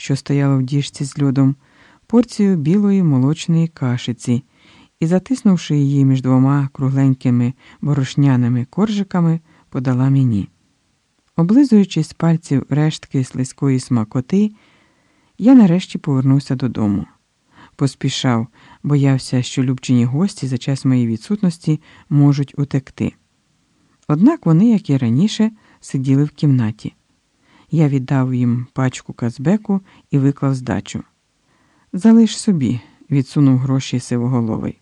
що стояло в діжці з льодом, порцію білої молочної кашиці і, затиснувши її між двома кругленькими борошняними коржиками, подала мені. Облизуючи з пальців рештки слизької смакоти, я нарешті повернувся додому. Поспішав, боявся, що любчині гості за час моєї відсутності можуть утекти. Однак вони, як і раніше, сиділи в кімнаті. Я віддав їм пачку казбеку і виклав здачу. Залиш собі, відсунув гроші сивоголовий.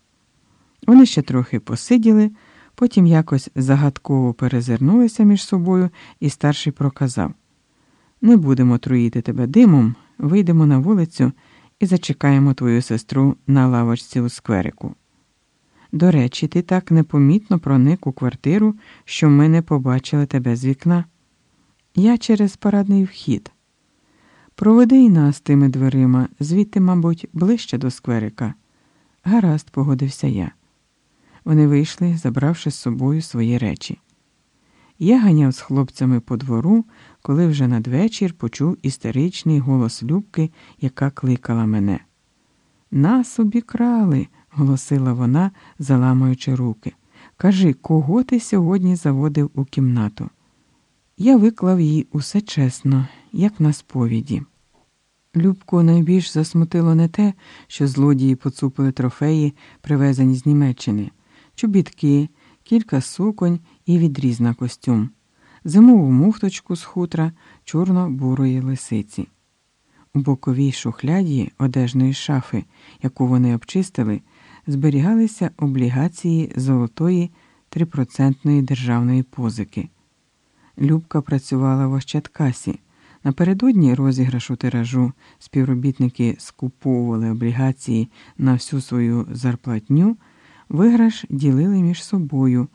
Вони ще трохи посиділи, потім якось загадково перезирнулися між собою, і старший проказав: Не будемо труїти тебе димом, вийдемо на вулицю і зачекаємо твою сестру на лавочці у скверику. До речі, ти так непомітно проник у квартиру, що ми не побачили тебе з вікна. Я через парадний вхід. Проведи нас тими дверима, звідти, мабуть, ближче до скверика. Гаразд, погодився я. Вони вийшли, забравши з собою свої речі. Я ганяв з хлопцями по двору, коли вже надвечір почув істеричний голос Любки, яка кликала мене. Нас обікрали, голосила вона, заламуючи руки. Кажи, кого ти сьогодні заводив у кімнату? Я виклав їй усе чесно, як на сповіді. Любку найбільш засмутило не те, що злодії поцупили трофеї, привезені з Німеччини, чобітки, кілька суконь і відріз на костюм, зимову муфточку з хутра чорно-бурої лисиці. У боковій шухляді одежної шафи, яку вони обчистили, зберігалися облігації золотої трипроцентної державної позики. Любка працювала в Ощадкасі. Напередодні розіграшу тиражу співробітники скуповували облігації на всю свою зарплатню, виграш ділили між собою,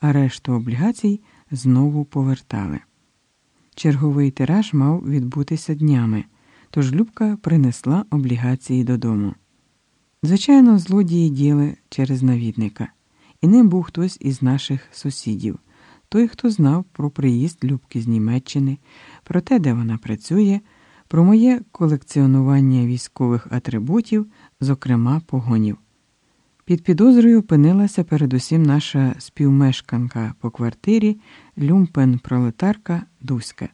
а решту облігацій знову повертали. Черговий тираж мав відбутися днями, тож Любка принесла облігації додому. Звичайно, злодії діли через навідника, і ним був хтось із наших сусідів той, хто знав про приїзд Любки з Німеччини, про те, де вона працює, про моє колекціонування військових атрибутів, зокрема погонів. Під підозрою опинилася передусім наша співмешканка по квартирі, люмпен-пролетарка Дуська.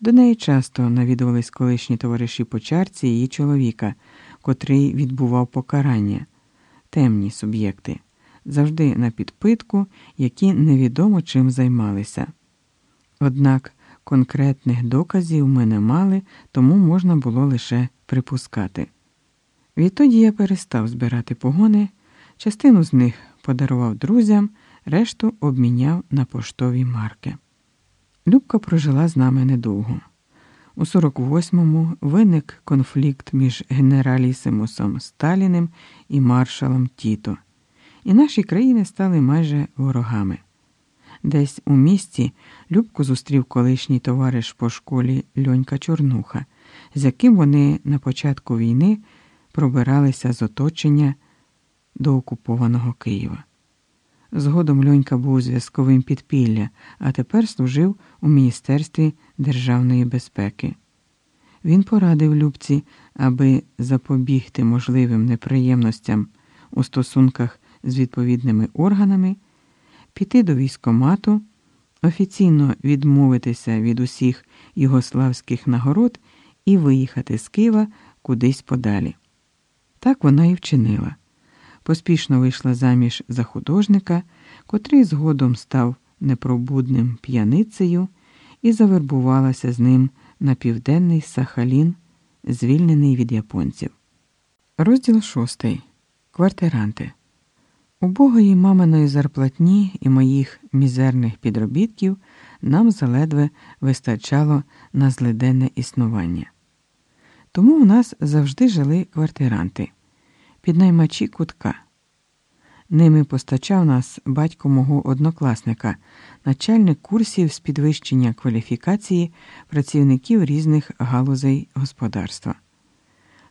До неї часто навідувались колишні товариші по чарці її чоловіка, котрий відбував покарання, темні суб'єкти завжди на підпитку, які невідомо чим займалися. Однак конкретних доказів ми не мали, тому можна було лише припускати. Відтоді я перестав збирати погони, частину з них подарував друзям, решту обміняв на поштові марки. Любка прожила з нами недовго. У 48-му виник конфлікт між генералісимусом Сталіним і маршалом Тіто і наші країни стали майже ворогами. Десь у місті Любку зустрів колишній товариш по школі Льонька Чорнуха, з яким вони на початку війни пробиралися з оточення до окупованого Києва. Згодом Льонька був зв'язковим підпілля, а тепер служив у Міністерстві державної безпеки. Він порадив Любці, аби запобігти можливим неприємностям у стосунках з відповідними органами, піти до військомату, офіційно відмовитися від усіх югославських нагород і виїхати з Києва кудись подалі. Так вона і вчинила. Поспішно вийшла заміж за художника, котрий згодом став непробудним п'яницею і завербувалася з ним на південний Сахалін, звільнений від японців. Розділ шостий. Квартиранти. Убогої маминої зарплатні і моїх мізерних підробітків нам заледве вистачало на злиденне існування. Тому у нас завжди жили квартиранти, піднаймачі кутка. Ними постачав нас батько мого однокласника, начальник курсів з підвищення кваліфікації працівників різних галузей господарства.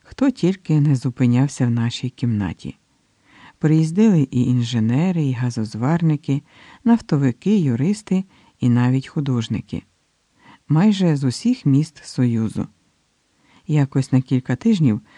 Хто тільки не зупинявся в нашій кімнаті. Приїздили і інженери, і газозварники, нафтовики, юристи і навіть художники, майже з усіх міст Союзу. якось на кілька тижнів